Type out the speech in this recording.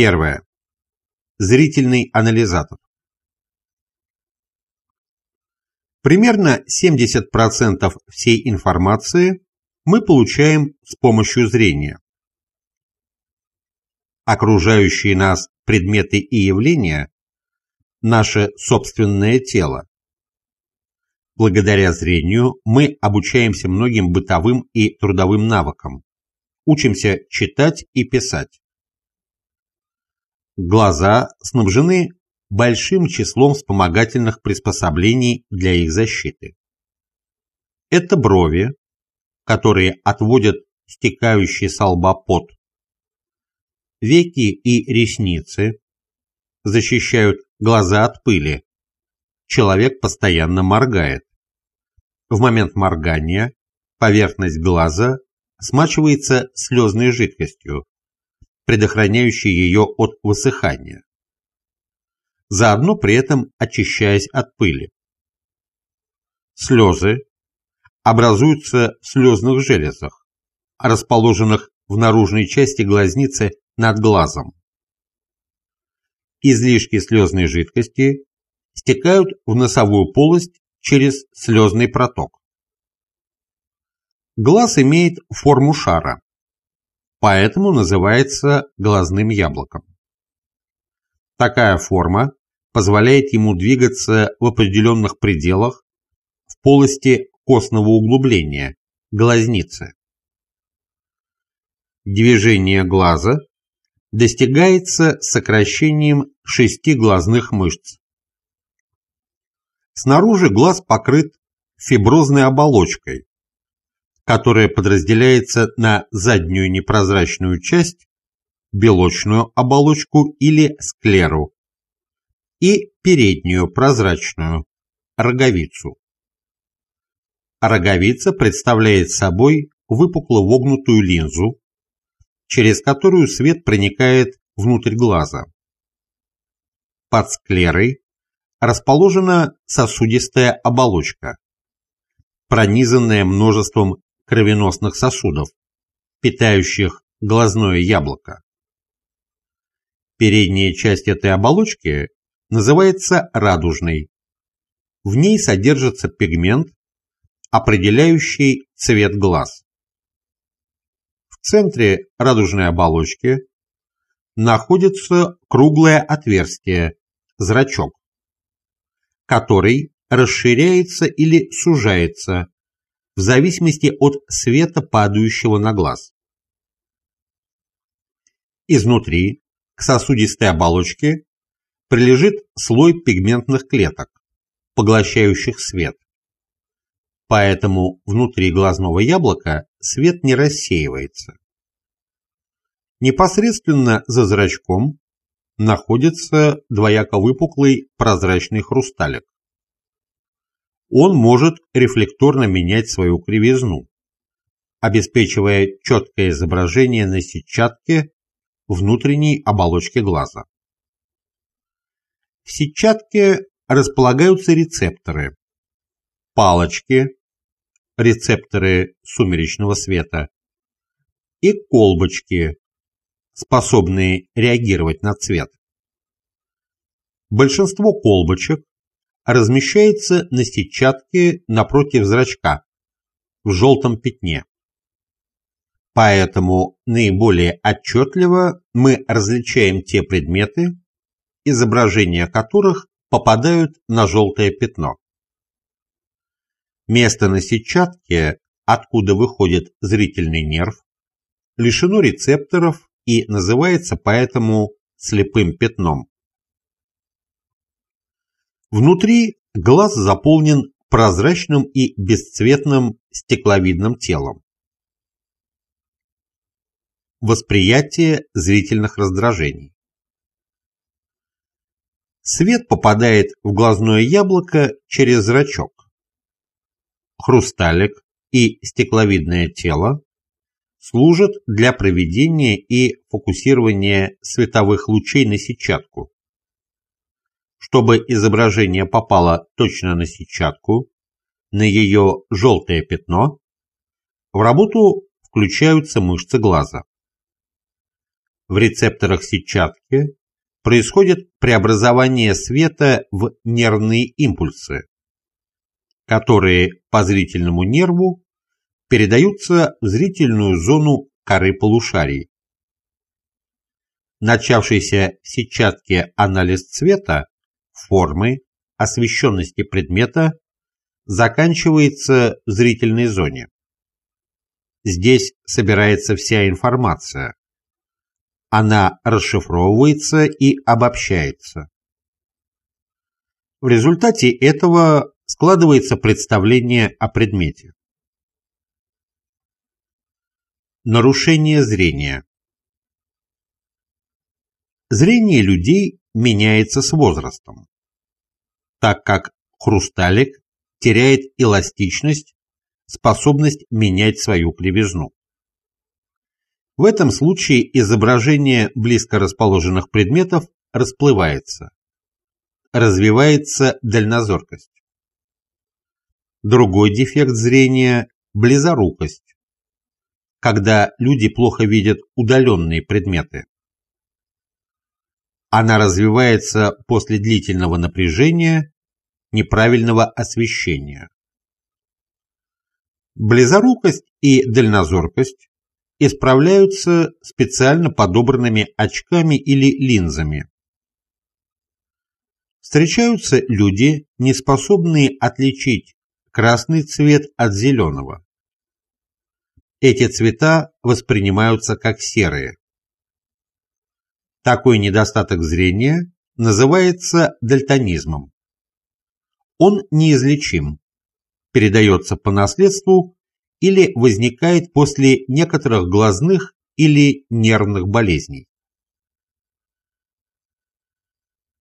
Первое. Зрительный анализатор. Примерно 70% всей информации мы получаем с помощью зрения. Окружающие нас предметы и явления – наше собственное тело. Благодаря зрению мы обучаемся многим бытовым и трудовым навыкам, учимся читать и писать. Глаза снабжены большим числом вспомогательных приспособлений для их защиты. Это брови, которые отводят стекающий с лба пот. Веки и ресницы защищают глаза от пыли. Человек постоянно моргает. В момент моргания поверхность глаза смачивается слезной жидкостью, предохраняющей ее от высыхания заодно при этом очищаясь от пыли. Слезы образуются в слезных железах, расположенных в наружной части глазницы над глазом. Излишки слезной жидкости стекают в носовую полость через слезный проток. Глаз имеет форму шара, поэтому называется глазным яблоком. Такая форма позволяет ему двигаться в определенных пределах в полости костного углубления, глазницы. Движение глаза достигается сокращением шести глазных мышц. Снаружи глаз покрыт фиброзной оболочкой, которая подразделяется на заднюю непрозрачную часть, белочную оболочку или склеру, и переднюю прозрачную роговицу. Роговица представляет собой выпукло вогнутую линзу, через которую свет проникает внутрь глаза. Под склерой расположена сосудистая оболочка, пронизанная множеством кровеносных сосудов, питающих глазное яблоко. Передняя часть этой оболочки называется радужной. В ней содержится пигмент, определяющий цвет глаз. В центре радужной оболочки находится круглое отверстие, зрачок, который расширяется или сужается в зависимости от света, падающего на глаз. Изнутри к сосудистой оболочке прилежит слой пигментных клеток, поглощающих свет. Поэтому внутри глазного яблока свет не рассеивается. Непосредственно за зрачком находится двояко выпуклый прозрачный хрусталик. Он может рефлекторно менять свою кривизну, обеспечивая четкое изображение на сетчатке внутренней оболочки глаза. В сетчатке располагаются рецепторы, палочки, рецепторы сумеречного света, и колбочки, способные реагировать на цвет. Большинство колбочек размещается на сетчатке напротив зрачка в желтом пятне. Поэтому наиболее отчетливо мы различаем те предметы, изображения которых попадают на желтое пятно. Место на сетчатке, откуда выходит зрительный нерв, лишено рецепторов и называется поэтому слепым пятном. Внутри глаз заполнен прозрачным и бесцветным стекловидным телом. Восприятие зрительных раздражений. Свет попадает в глазное яблоко через зрачок. Хрусталик и стекловидное тело служат для проведения и фокусирования световых лучей на сетчатку. Чтобы изображение попало точно на сетчатку, на ее желтое пятно, в работу включаются мышцы глаза. В рецепторах сетчатки происходит преобразование света в нервные импульсы, которые по зрительному нерву передаются в зрительную зону коры полушарий. Начавшийся в сетчатке анализ цвета, формы, освещенности предмета заканчивается в зрительной зоне. Здесь собирается вся информация. Она расшифровывается и обобщается. В результате этого складывается представление о предмете. Нарушение зрения Зрение людей меняется с возрастом, так как хрусталик теряет эластичность, способность менять свою кривизну. В этом случае изображение близко расположенных предметов расплывается. Развивается дальнозоркость. Другой дефект зрения – близорукость, когда люди плохо видят удаленные предметы. Она развивается после длительного напряжения, неправильного освещения. Близорукость и дальнозоркость исправляются специально подобранными очками или линзами. Встречаются люди, не способные отличить красный цвет от зеленого. Эти цвета воспринимаются как серые. Такой недостаток зрения называется дальтонизмом. Он неизлечим, передается по наследству или возникает после некоторых глазных или нервных болезней.